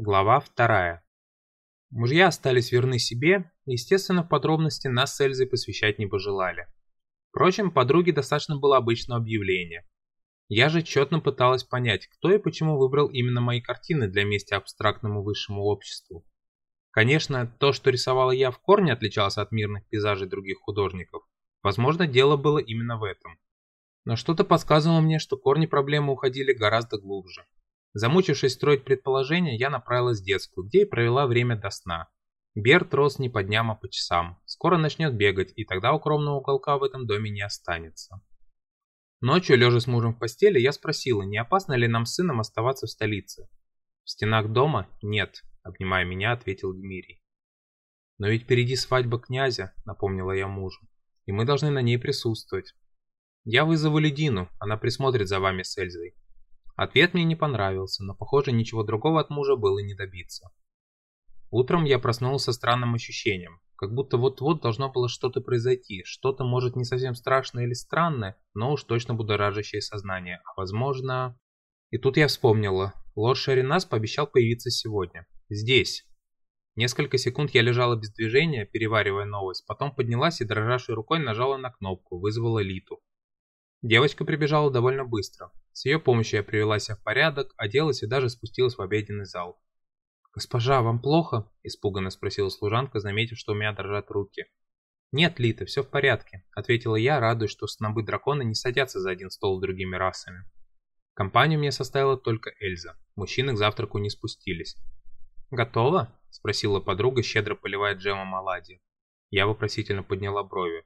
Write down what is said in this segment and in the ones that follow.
Глава вторая. Мужья остались верны себе, естественно, в подробности нас с Эльзой посвящать не пожелали. Впрочем, подруге достаточно было обычного объявления. Я же тщетно пыталась понять, кто и почему выбрал именно мои картины для мести абстрактному высшему обществу. Конечно, то, что рисовала я, в корне отличалось от мирных пейзажей других художников. Возможно, дело было именно в этом. Но что-то подсказывало мне, что корни проблемы уходили гораздо глубже. Замучившись строить предположения, я направилась в детскую, где и провела время до сна. Берт рос не по дням, а по часам. Скоро начнет бегать, и тогда укромного уголка в этом доме не останется. Ночью, лежа с мужем в постели, я спросила, не опасно ли нам с сыном оставаться в столице. В стенах дома нет, обнимая меня, ответил Дмирий. Но ведь впереди свадьба князя, напомнила я мужу, и мы должны на ней присутствовать. Я вызову Ледину, она присмотрит за вами с Эльзой. Ответ мне не понравился, но, похоже, ничего другого от мужа было не добиться. Утром я проснулся странным ощущением, как будто вот-вот должно было что-то произойти, что-то, может, не совсем страшное или странное, но уж точно будоражащее сознание, а возможно... И тут я вспомнила, лорд Шаринас пообещал появиться сегодня. Здесь. Несколько секунд я лежала без движения, переваривая новость, потом поднялась и дрожащей рукой нажала на кнопку, вызвала Литу. Девочка прибежала довольно быстро. С ее помощью я привела себя в порядок, оделась и даже спустилась в обеденный зал. «Госпожа, вам плохо?» – испуганно спросила служанка, заметив, что у меня дрожат руки. «Нет, Лита, все в порядке», – ответила я, радуясь, что снобы дракона не садятся за один стол с другими расами. Компанию мне составила только Эльза. Мужчины к завтраку не спустились. «Готово?» – спросила подруга, щедро поливая джемом оладьи. Я вопросительно подняла брови.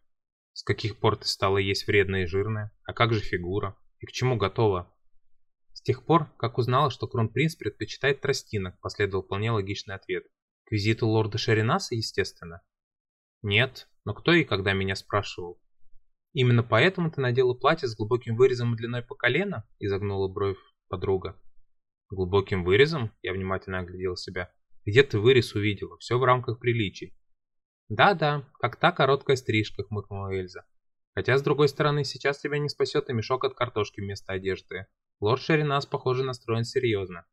С каких пор ты стала есть вредное и жирное? А как же фигура? И к чему готова? С тех пор, как узнала, что кронпринц предпочитает тростинок, последовал вполне логичный ответ. К визиту лорда Шаринаса, естественно. Нет, но кто и когда меня спрашивал? Именно поэтому ты надела платье с глубоким вырезом и длиной по колено? Изогнула бровь подруга. Глубоким вырезом? Я внимательно оглядел себя. Где ты вырез увидела? Все в рамках приличий. «Да-да, как та короткая стрижка», — хмыкнула Эльза. «Хотя, с другой стороны, сейчас тебя не спасет и мешок от картошки вместо одежды. Лорд Шеринас, похоже, настроен серьезно».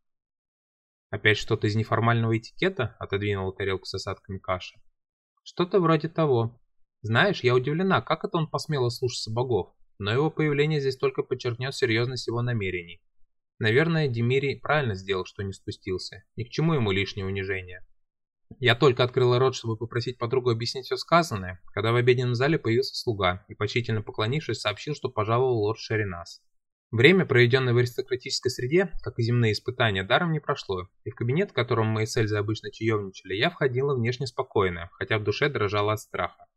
«Опять что-то из неформального этикета?» — отодвинула тарелку с осадками каши. «Что-то вроде того. Знаешь, я удивлена, как это он посмел слушаться богов, но его появление здесь только подчеркнет серьезность его намерений. Наверное, Демирий правильно сделал, что не спустился. Ни к чему ему лишнее унижение. Я только открыла рот, чтобы попросить подругу объяснить все сказанное, когда в обеденном зале появился слуга и, почтительно поклонившись, сообщил, что пожаловал лорд Шеринас. Время, проведенное в аристократической среде, как и земные испытания, даром не прошло, и в кабинет, в котором мы с Эльзой обычно чаевничали, я входила внешне спокойно, хотя в душе дрожала от страха.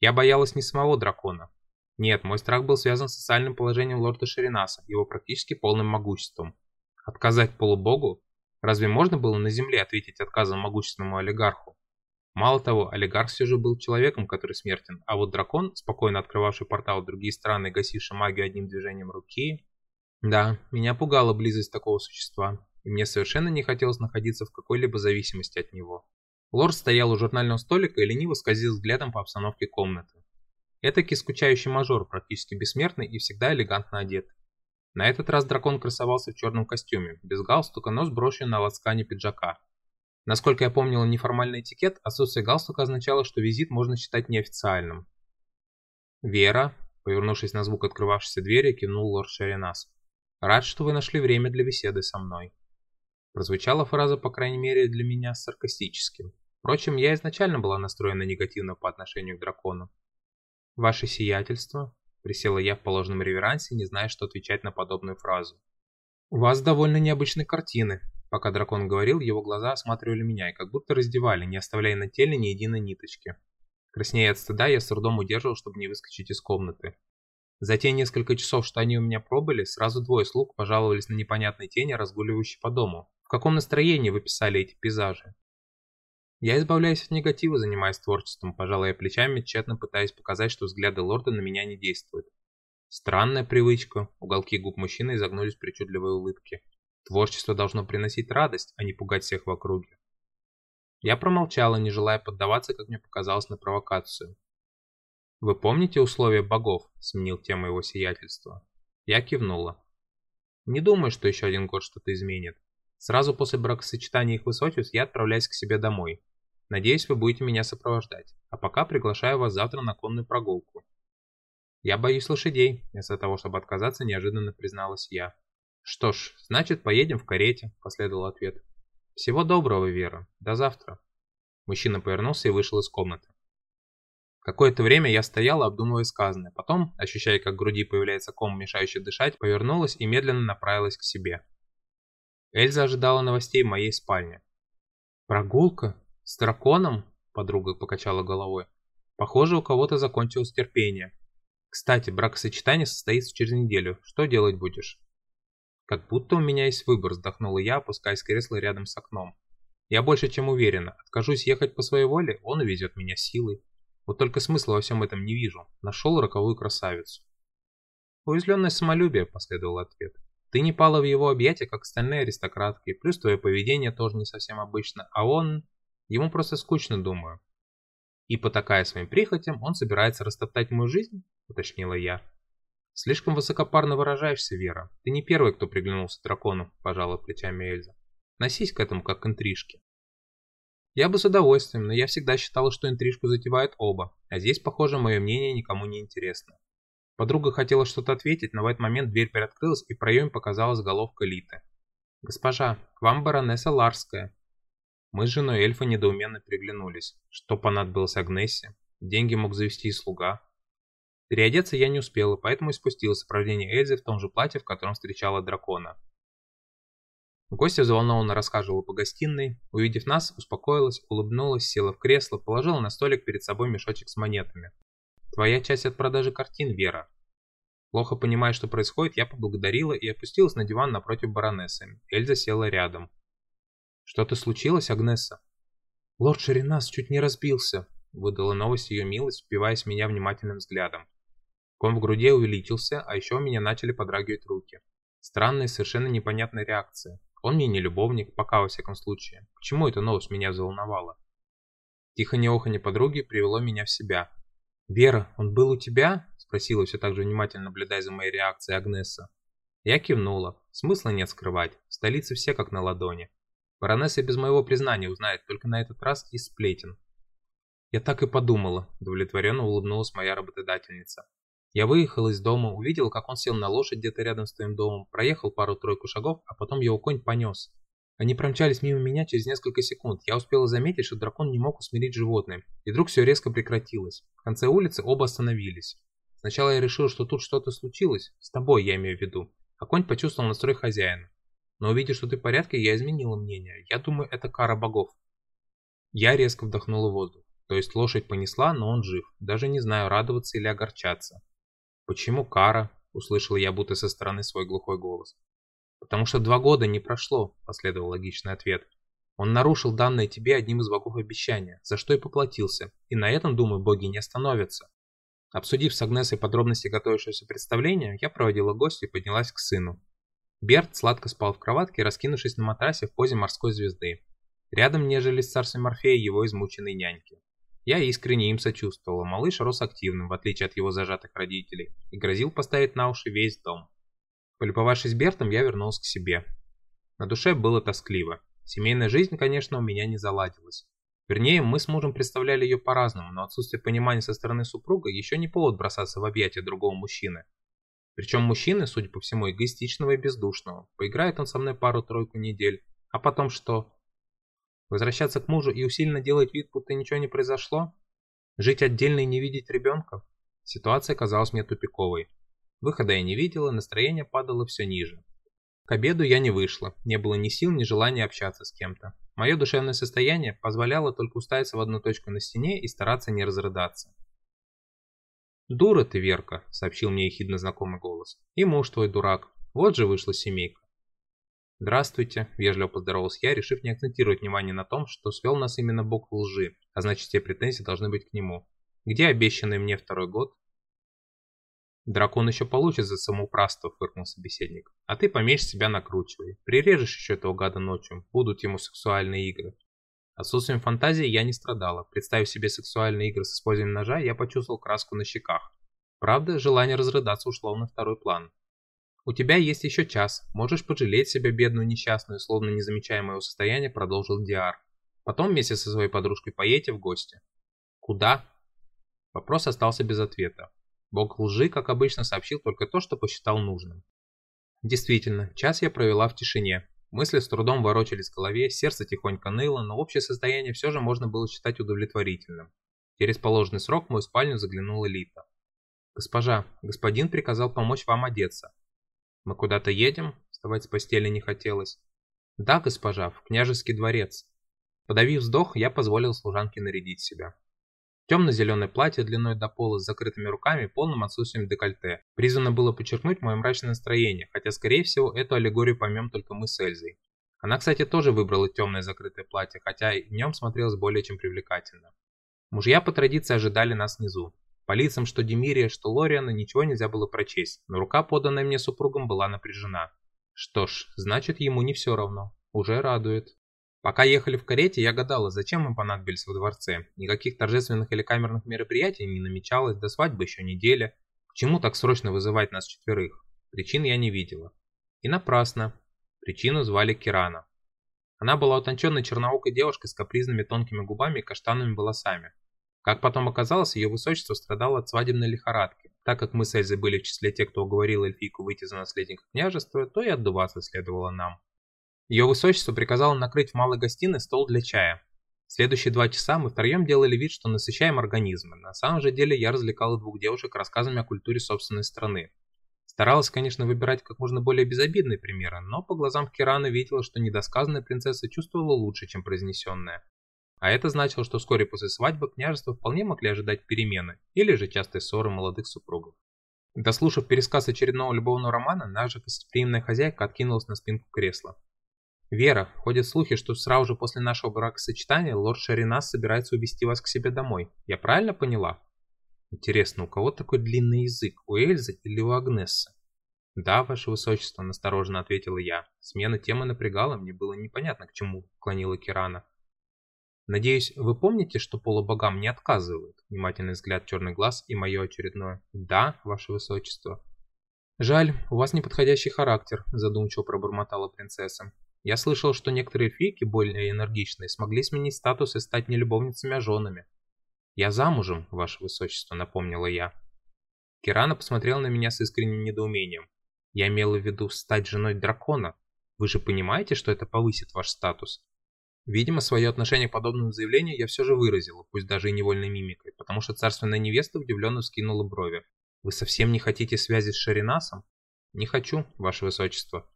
Я боялась не самого дракона. Нет, мой страх был связан с социальным положением лорда Шеринаса, его практически полным могуществом. Отказать полубогу Разве можно было на земле ответить отказом могущественному олигарху? Мало того, олигарх все же был человеком, который смертен, а вот дракон, спокойно открывавший портал в другие страны, гасивший магию одним движением руки... Да, меня пугала близость такого существа, и мне совершенно не хотелось находиться в какой-либо зависимости от него. Лорд стоял у журнального столика и лениво скользил взглядом по обстановке комнаты. Этакий скучающий мажор, практически бессмертный и всегда элегантно одет. На этот раз дракон красовался в черном костюме, без галстука, но с брошью на лацкане пиджака. Насколько я помнил неформальный этикет, отсутствие галстука означало, что визит можно считать неофициальным. «Вера», повернувшись на звук открывавшейся двери, кивнул лорд Шеринас. «Рад, что вы нашли время для беседы со мной». Прозвучала фраза, по крайней мере, для меня саркастически. Впрочем, я изначально была настроена негативно по отношению к дракону. «Ваше сиятельство», Присела я в положенном реверансе, не зная, что отвечать на подобную фразу. «У вас довольно необычные картины». Пока дракон говорил, его глаза осматривали меня и как будто раздевали, не оставляя на теле ни единой ниточки. Краснея от стыда, я с трудом удерживал, чтобы не выскочить из комнаты. За те несколько часов, что они у меня пробыли, сразу двое слуг пожаловались на непонятные тени, разгуливающие по дому. В каком настроении вы писали эти пейзажи? Я избавляюсь от негатива, занимаясь творчеством, пожалуй, плечами, тщетно пытаясь показать, что взгляды лорда на меня не действуют. Странная привычка, уголки губ мужчины изогнулись в причудливой улыбке. Творчество должно приносить радость, а не пугать всех в округе. Я промолчала, не желая поддаваться, как мне показалось, на провокацию. «Вы помните условия богов?» – сменил тему его сиятельства. Я кивнула. «Не думаю, что еще один год что-то изменит. Сразу после бракосочетания их высочеств я отправляюсь к себе домой. Надеюсь, вы будете меня сопровождать. А пока приглашаю вас завтра на конную прогулку. Я боюсь лошадей, вместо того, чтобы отказаться, неожиданно призналась я. Что ж, значит, поедем в карете, последовал ответ. Всего доброго, Вера. До завтра. Мужчина повернулся и вышел из комнаты. Какое-то время я стояла, обдумывая сказанное. Потом, ощущая, как в груди появляется ком, мешающий дышать, повернулась и медленно направилась к себе. Эльза ожидала новостей в моей спальне. «Прогулка? С драконом?» – подруга покачала головой. «Похоже, у кого-то закончилось терпение. Кстати, бракосочетание состоится через неделю. Что делать будешь?» «Как будто у меня есть выбор», – вздохнула я, опускаясь в кресло рядом с окном. «Я больше чем уверена. Откажусь ехать по своей воле, он увезет меня силой. Вот только смысла во всем этом не вижу. Нашел роковую красавицу. Уязвленное самолюбие, последовал ответ. Ты не пала в его объятия, как остальные аристократки, плюс твое поведение тоже не совсем обычно, а он... Ему просто скучно, думаю. И потакая своим прихотям, он собирается растоптать мою жизнь? Уточнила я. Слишком высокопарно выражаешься, Вера. Ты не первый, кто приглянулся дракону, пожала плечами Эльза. Носись к этому, как к интрижке. Я бы с удовольствием, но я всегда считала, что интрижку затевают оба, а здесь, похоже, мое мнение никому не интересно. Подруга хотела что-то ответить, но в этот момент дверь приоткрылась и в проеме показалась головка Литы. «Госпожа, к вам баронесса Ларская». Мы с женой эльфа недоуменно приглянулись. Что понадобилось Агнессе? Деньги мог завести и слуга. Переодеться я не успела, поэтому и спустилась в сопровождение Эльзы в том же платье, в котором встречала дракона. Гостья взволнованно расхаживала по гостиной, увидев нас, успокоилась, улыбнулась, села в кресло, положила на столик перед собой мешочек с монетами. «Твоя часть от продажи картин, Вера». Плохо понимая, что происходит, я поблагодарила и опустилась на диван напротив баронессы. Эльза села рядом. «Что-то случилось, Агнесса?» «Лорд Шеринас чуть не разбился», — выдала новость ее милость, впиваясь меня внимательным взглядом. Ком в груди увеличился, а еще у меня начали подрагивать руки. Странная совершенно непонятная реакция. Он мне не любовник, пока во всяком случае. Почему эта новость меня взволновала? Тихо-неоханье подруги привело меня в себя. «Вера, он был у тебя?» – спросила все так же внимательно, наблюдая за моей реакцией Агнеса. Я кивнула. Смысла нет скрывать. В столице все как на ладони. Баронесса без моего признания узнает только на этот раз из сплетен. Я так и подумала, удовлетворенно улыбнулась моя работодательница. Я выехал из дома, увидел, как он сел на лошадь где-то рядом с твоим домом, проехал пару-тройку шагов, а потом его конь понес. Они промчались мимо меня через несколько секунд. Я успела заметить, что дракон не мог усмирить животное. И вдруг все резко прекратилось. В конце улицы оба остановились. Сначала я решил, что тут что-то случилось. С тобой, я имею в виду. А конь почувствовал настрой хозяина. Но увидев, что ты в порядке, я изменила мнение. Я думаю, это кара богов. Я резко вдохнула воздух. То есть лошадь понесла, но он жив. Даже не знаю, радоваться или огорчаться. «Почему кара?» – услышал я будто со стороны свой глухой голос. «Потому что два года не прошло», – последовал логичный ответ. «Он нарушил данное тебе одним из богов обещания, за что и поплатился, и на этом, думаю, боги не остановятся». Обсудив с Агнесой подробности готовившегося представления, я проводила гостя и поднялась к сыну. Берт сладко спал в кроватке, раскинувшись на матрасе в позе морской звезды. Рядом нежились царство Морфея его измученные няньки. Я искренне им сочувствовала. Малыш рос активным, в отличие от его зажатых родителей, и грозил поставить на уши весь дом. Полюбовавшись Бертом, я вернулся к себе. На душе было тоскливо. Семейная жизнь, конечно, у меня не заладилась. Вернее, мы с мужем представляли ее по-разному, но отсутствие понимания со стороны супруга еще не повод бросаться в объятия другого мужчины. Причем мужчины, судя по всему, эгоистичного и бездушного. Поиграет он со мной пару-тройку недель. А потом что? Возвращаться к мужу и усиленно делать вид, будто ничего не произошло? Жить отдельно и не видеть ребенка? Ситуация казалась мне тупиковой. Выхода я не видела, настроение падало все ниже. К обеду я не вышла, не было ни сил, ни желания общаться с кем-то. Мое душевное состояние позволяло только уставиться в одну точку на стене и стараться не разрыдаться. «Дура ты, Верка», — сообщил мне ехидно знакомый голос. «И муж твой дурак. Вот же вышла семейка». «Здравствуйте», – вежливо поздоровался я, решив не акцентировать внимание на том, что свел нас именно бог лжи, а значит все претензии должны быть к нему. «Где обещанный мне второй год?» «Дракон еще получит за самоуправство», – фыркнул собеседник. «А ты поменьше себя накручивай. Прирежешь еще этого гада ночью, будут ему сексуальные игры». Отсутствием фантазии я не страдала. Представив себе сексуальные игры с использованием ножа, я почувствовал краску на щеках. Правда, желание разрыдаться ушло на второй план. «У тебя есть еще час, можешь пожалеть себя, бедную несчастную», словно не замечая моего состояния, продолжил Диар. «Потом вместе со своей подружкой поедете в гости». «Куда?» Вопрос остался без ответа. Бог лжи, как обычно, сообщил только то, что посчитал нужным. Действительно, час я провела в тишине. Мысли с трудом ворочались в голове, сердце тихонько ныло, но общее состояние все же можно было считать удовлетворительным. Через положенный срок в мою спальню заглянула Лита. «Госпожа, господин приказал помочь вам одеться. Мы куда-то едем? Вставать с постели не хотелось. Да, госпожа, в княжеский дворец. Подавив вздох, я позволил служанке нарядить себя. Темно-зеленое платье длиной до пола с закрытыми руками и полным отсутствием декольте. Призвано было подчеркнуть мое мрачное настроение, хотя, скорее всего, эту аллегорию поймем только мы с Эльзой. Она, кстати, тоже выбрала темное закрытое платье, хотя и в нем смотрелось более чем привлекательно. Мужья по традиции ожидали нас внизу. По лицам что Демирия, что Лориана ничего нельзя было прочесть, но рука, поданная мне супругом, была напряжена. Что ж, значит ему не все равно. Уже радует. Пока ехали в карете, я гадала, зачем мы понадобились во дворце. Никаких торжественных или камерных мероприятий не намечалось, до свадьбы еще неделя. К чему так срочно вызывать нас четверых? Причин я не видела. И напрасно. Причину звали Кирана. Она была утонченной черноокой девушкой с капризными тонкими губами и каштановыми волосами. Как потом оказалось, ее высочество страдало от свадебной лихорадки. Так как мы с Эльзой были в числе тех, кто уговорил эльфийку выйти за наследника княжества, то и отдуваться следовало нам. Ее высочество приказало накрыть в малой гостиной стол для чая. Следующие два часа мы втроем делали вид, что насыщаем организмы. На самом же деле я развлекал двух девушек рассказами о культуре собственной страны. Старалась, конечно, выбирать как можно более безобидные примеры, но по глазам Кирана видела, что недосказанная принцесса чувствовала лучше, чем произнесенная. А это значило, что вскоре после свадьбы княжества вполне могли ожидать перемены или же частые ссоры молодых супругов. Дослушав пересказ очередного любовного романа, наша гостеприимная хозяйка откинулась на спинку кресла. «Вера, ходят слухи, что сразу же после нашего бракосочетания лорд Шаринас собирается увезти вас к себе домой. Я правильно поняла?» «Интересно, у кого такой длинный язык, у Эльзы или у Агнессы?» «Да, ваше высочество», – настороженно ответила я. Смена темы напрягала, мне было непонятно, к чему клонила Кирана. Надеюсь, вы помните, что полубогам не отказывают? Внимательный взгляд черный глаз и мое очередное. Да, ваше высочество. Жаль, у вас неподходящий характер, задумчиво пробормотала принцесса. Я слышал, что некоторые фейки, более энергичные, смогли сменить статус и стать не любовницами, а женами. Я замужем, ваше высочество, напомнила я. Кирана посмотрела на меня с искренним недоумением. Я имела в виду стать женой дракона. Вы же понимаете, что это повысит ваш статус? Видимо, свое отношение к подобному заявлению я все же выразила, пусть даже и невольной мимикой, потому что царственная невеста удивленно вскинула брови. «Вы совсем не хотите связи с Шаринасом?» «Не хочу, ваше высочество».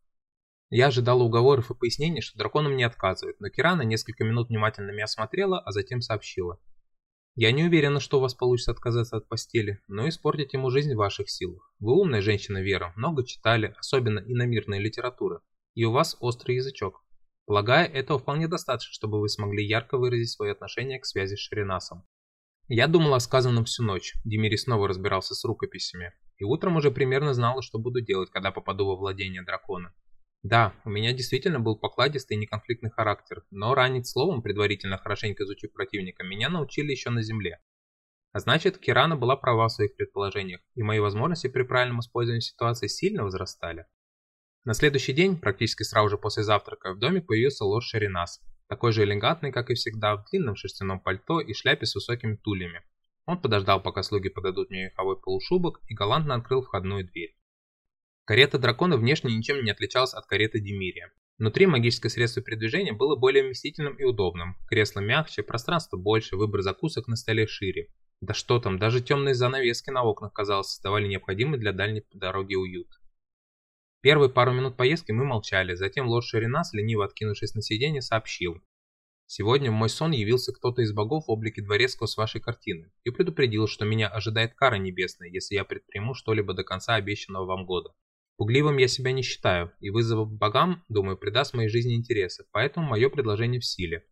Я ожидала уговоров и пояснений, что драконам не отказывают, но Кирана несколько минут внимательно меня осмотрела, а затем сообщила. «Я не уверена, что у вас получится отказаться от постели, но испортить ему жизнь в ваших силах. Вы умная женщина, Вера, много читали, особенно иномирной литературы, и у вас острый язычок. Полагаю, этого вполне достаточно, чтобы вы смогли ярко выразить свое отношение к связи с Шеринасом. Я думал о сказанном всю ночь, Демири снова разбирался с рукописями, и утром уже примерно знала, что буду делать, когда попаду во владение дракона. Да, у меня действительно был покладистый и неконфликтный характер, но ранить словом, предварительно хорошенько изучив противника, меня научили еще на земле. А значит, Кирана была права в своих предположениях, и мои возможности при правильном использовании ситуации сильно возрастали. На следующий день, практически сразу же после завтрака, в доме появился лорд Шаринас, такой же элегантный, как и всегда, в длинном шерстяном пальто и шляпе с высокими тулями. Он подождал, пока слуги подадут мне меховой полушубок и галантно открыл входную дверь. Карета дракона внешне ничем не отличалась от кареты Демирия. Внутри магическое средство передвижения было более вместительным и удобным. Кресло мягче, пространство больше, выбор закусок на столе шире. Да что там, даже темные занавески на окнах, казалось, создавали необходимый для дальней дороги уют. Первые пару минут поездки мы молчали, затем лорд Шеринас, лениво откинувшись на сиденье, сообщил. «Сегодня в мой сон явился кто-то из богов в облике дворецкого с вашей картины и предупредил, что меня ожидает кара небесная, если я предприму что-либо до конца обещанного вам года. Пугливым я себя не считаю, и вызов богам, думаю, придаст моей жизни интереса, поэтому мое предложение в силе».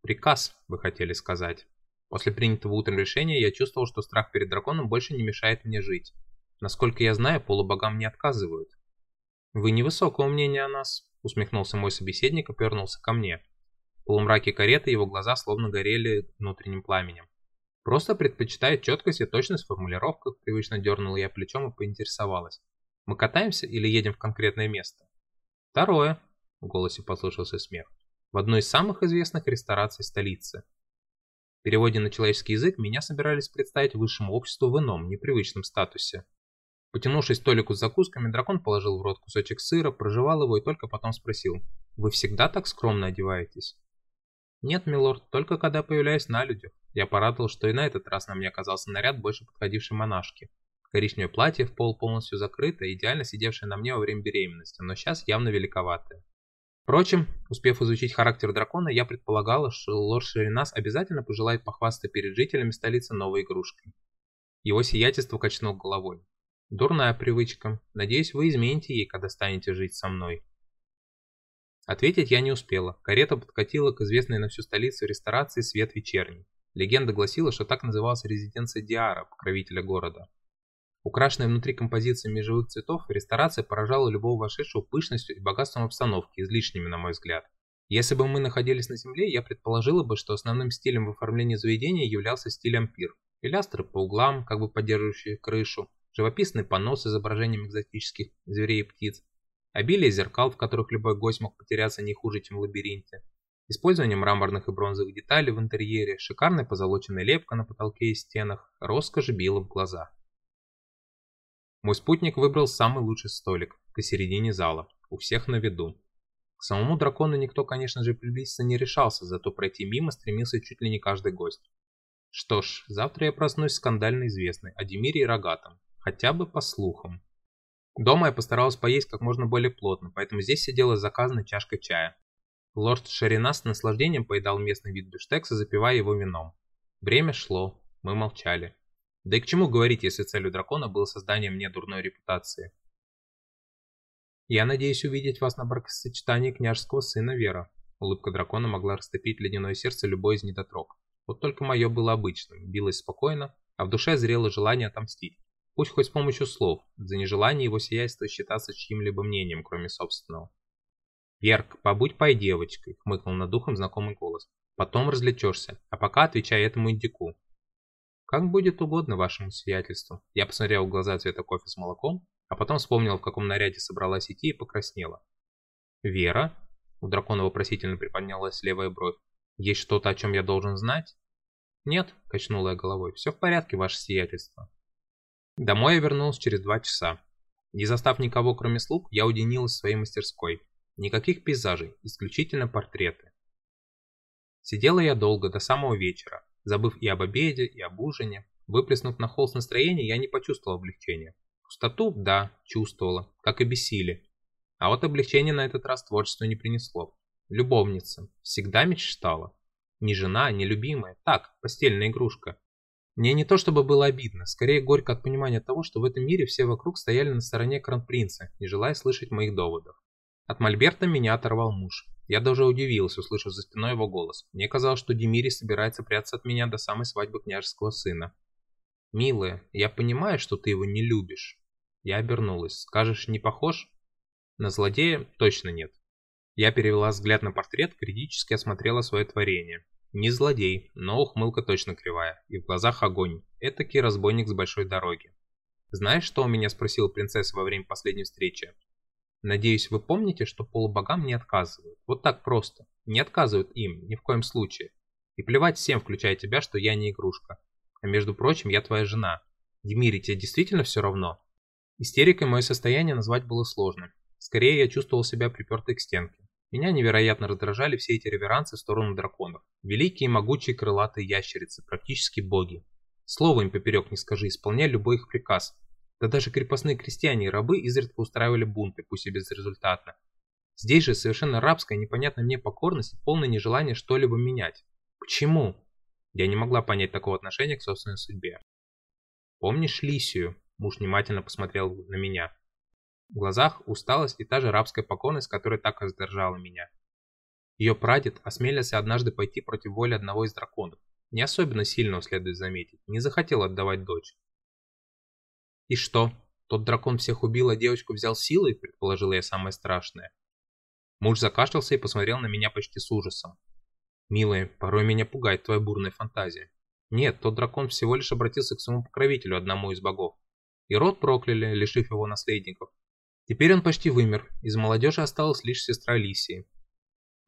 «Приказ», вы хотели сказать. После принятого утром решения я чувствовал, что страх перед драконом больше не мешает мне жить. Насколько я знаю, полубогам не отказывают. «Вы невысокого мнения о нас», — усмехнулся мой собеседник и повернулся ко мне. В полумраке кареты его глаза словно горели внутренним пламенем. «Просто предпочитает четкость и точность в формулировках», — привычно дернула я плечом и поинтересовалась. Мы катаемся или едем в конкретное место? Второе. В голосе послышался смех. В одной из самых известных рестораций столицы. В переводе на человеческий язык меня собирались представить высшему обществу в ином, непривычном статусе. Потянувшись столику с закусками, дракон положил в рот кусочек сыра, прожевал его и только потом спросил. «Вы всегда так скромно одеваетесь?» «Нет, милорд, только когда появляюсь на людях. Я порадовал, что и на этот раз на мне оказался наряд, больше подходивший монашке. Коричневое платье в пол полностью закрыто, идеально сидевшее на мне во время беременности, но сейчас явно великоватое. Впрочем, успев изучить характер дракона, я предполагала, что лорд Шеринас обязательно пожелает похвастаться перед жителями столицы новой игрушкой. Его сиятельство качнул головой. Дурная привычка. Надеюсь, вы измените ей, когда станете жить со мной. Ответить я не успела. Карета подкатила к известной на всю столицу ресторации «Свет вечерний». Легенда гласила, что так называлась резиденция Диара, покровителя города. Украшенная внутри композициями живых цветов, ресторация поражала любого вошедшего пышностью и богатством обстановки, излишними, на мой взгляд. Если бы мы находились на земле, я предположила бы, что основным стилем в оформлении заведения являлся стиль ампир. Пилястры по углам, как бы поддерживающие крышу, живописный панно с изображением экзотических зверей и птиц, обилие зеркал, в которых любой гость мог потеряться не хуже, чем в лабиринте, Использование мраморных и бронзовых деталей в интерьере, шикарная позолоченная лепка на потолке и стенах, роскошь била в глаза. Мой спутник выбрал самый лучший столик, посередине зала, у всех на виду. К самому дракону никто, конечно же, приблизиться не решался, зато пройти мимо стремился чуть ли не каждый гость. Что ж, завтра я проснусь скандально известной, о Демире и Рогатом, хотя бы по слухам. Дома я постаралась поесть как можно более плотно, поэтому здесь сидела с заказанной чашкой чая. Лорд Шарина с наслаждением поедал местный вид бифштекса, запивая его вином. Время шло, мы молчали. Да и к чему говорить, если целью дракона было создание мне дурной репутации? «Я надеюсь увидеть вас на бракосочетании княжеского сына Вера». Улыбка дракона могла растопить ледяное сердце любой из недотрог. Вот только мое было обычным, билось спокойно, а в душе зрело желание отомстить. Пусть хоть с помощью слов, за нежелание его сиятельства считаться чьим-либо мнением, кроме собственного. «Верк, побудь пой девочкой», — хмыкнул над духом знакомый голос. «Потом развлечешься, а пока отвечай этому индику». «Как будет угодно вашему сиятельству». Я посмотрел в глаза цвета кофе с молоком, а потом вспомнил, в каком наряде собралась идти и покраснела. «Вера?» — у дракона вопросительно приподнялась левая бровь. «Есть что-то, о чем я должен знать?» «Нет», — качнула я головой, — «все в порядке, ваше сиятельство». Домой я вернулся через два часа. Не застав никого, кроме слуг, я уединилась в своей мастерской. Никаких пейзажей, исключительно портреты. Сидела я долго, до самого вечера, забыв и об обеде, и об ужине. Выплеснув на холст настроение, я не почувствовал облегчения. Пустоту, да, чувствовала, как и бессилие. А вот облегчение на этот раз творчество не принесло. Любовница. Всегда мечтала. Не жена, не любимая. Так, постельная игрушка. Мне не то чтобы было обидно, скорее горько от понимания того, что в этом мире все вокруг стояли на стороне кронпринца, не желая слышать моих доводов. От Мольберта меня оторвал муж. Я даже удивился, услышав за спиной его голос. Мне казалось, что Демири собирается прятаться от меня до самой свадьбы княжеского сына. «Милая, я понимаю, что ты его не любишь». Я обернулась. «Скажешь, не похож?» На злодея точно нет. Я перевела взгляд на портрет, критически осмотрела свое творение. Не злодей, но ухмылка точно кривая, и в глазах огонь. Этакий разбойник с большой дороги. «Знаешь, что у меня спросила принцесса во время последней встречи?» Надеюсь, вы помните, что полубогам не отказывают. Вот так просто. Не отказывают им, ни в коем случае. И плевать всем, включая тебя, что я не игрушка. А между прочим, я твоя жена. Демири, тебе действительно все равно? Истерикой мое состояние назвать было сложно. Скорее, я чувствовал себя припертой к стенке. Меня невероятно раздражали все эти реверансы в сторону драконов. Великие могучие крылатые ящерицы, практически боги. Слово им поперек не скажи, исполняй любой их приказ. Да даже крепостные крестьяне и рабы изредка устраивали бунты, пусть и безрезультатно. Здесь же совершенно рабская, непонятная мне покорность и полное нежелание что-либо менять. Почему? Я не могла понять такого отношения к собственной судьбе. Помнишь Лисию? Муж внимательно посмотрел на меня. В глазах усталость и та же рабская покорность, которая так раздражала меня. Ее прадед осмелился однажды пойти против воли одного из драконов. Не особенно сильно, следует заметить, не захотел отдавать дочь. «И что? Тот дракон всех убил, а девочку взял силой?» – предположила я самое страшное. Муж закашлялся и посмотрел на меня почти с ужасом. «Милая, порой меня пугает твоя бурная фантазия. Нет, тот дракон всего лишь обратился к своему покровителю, одному из богов. И род прокляли, лишив его наследников. Теперь он почти вымер, из молодежи осталась лишь сестра Лисии.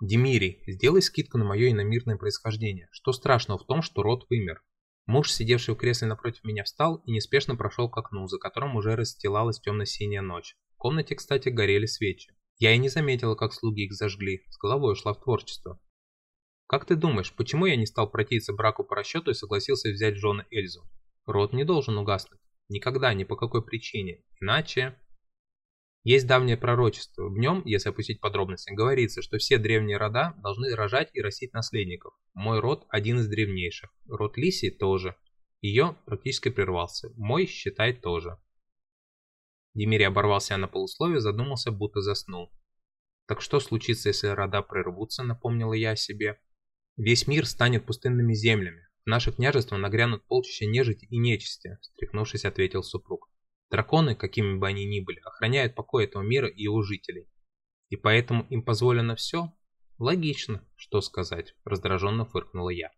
Демирий, сделай скидку на мое иномирное происхождение. Что страшного в том, что род вымер? Муж, сидевший в кресле напротив меня, встал и неспешно прошел к окну, за которым уже расстилалась темно-синяя ночь. В комнате, кстати, горели свечи. Я и не заметила, как слуги их зажгли, с головой ушла в творчество. Как ты думаешь, почему я не стал противиться браку по расчету и согласился взять жены Эльзу? Род не должен угаснуть. Никогда, ни по какой причине. Иначе... Есть давнее пророчество. В нем, если опустить подробности, говорится, что все древние рода должны рожать и растить наследников. Мой род один из древнейших. Род Лисии тоже. Ее практически прервался. Мой, считай, тоже. Демирий оборвался на полусловие, задумался, будто заснул. Так что случится, если рода прервутся, напомнила я о себе. Весь мир станет пустынными землями. В наше княжество нагрянут полчища нежити и нечисти, встряхнувшись, ответил супруг. Драконы, какими бы они ни были, охраняют покой этого мира и его жителей. И поэтому им позволено все? Логично, что сказать, раздраженно фыркнула я.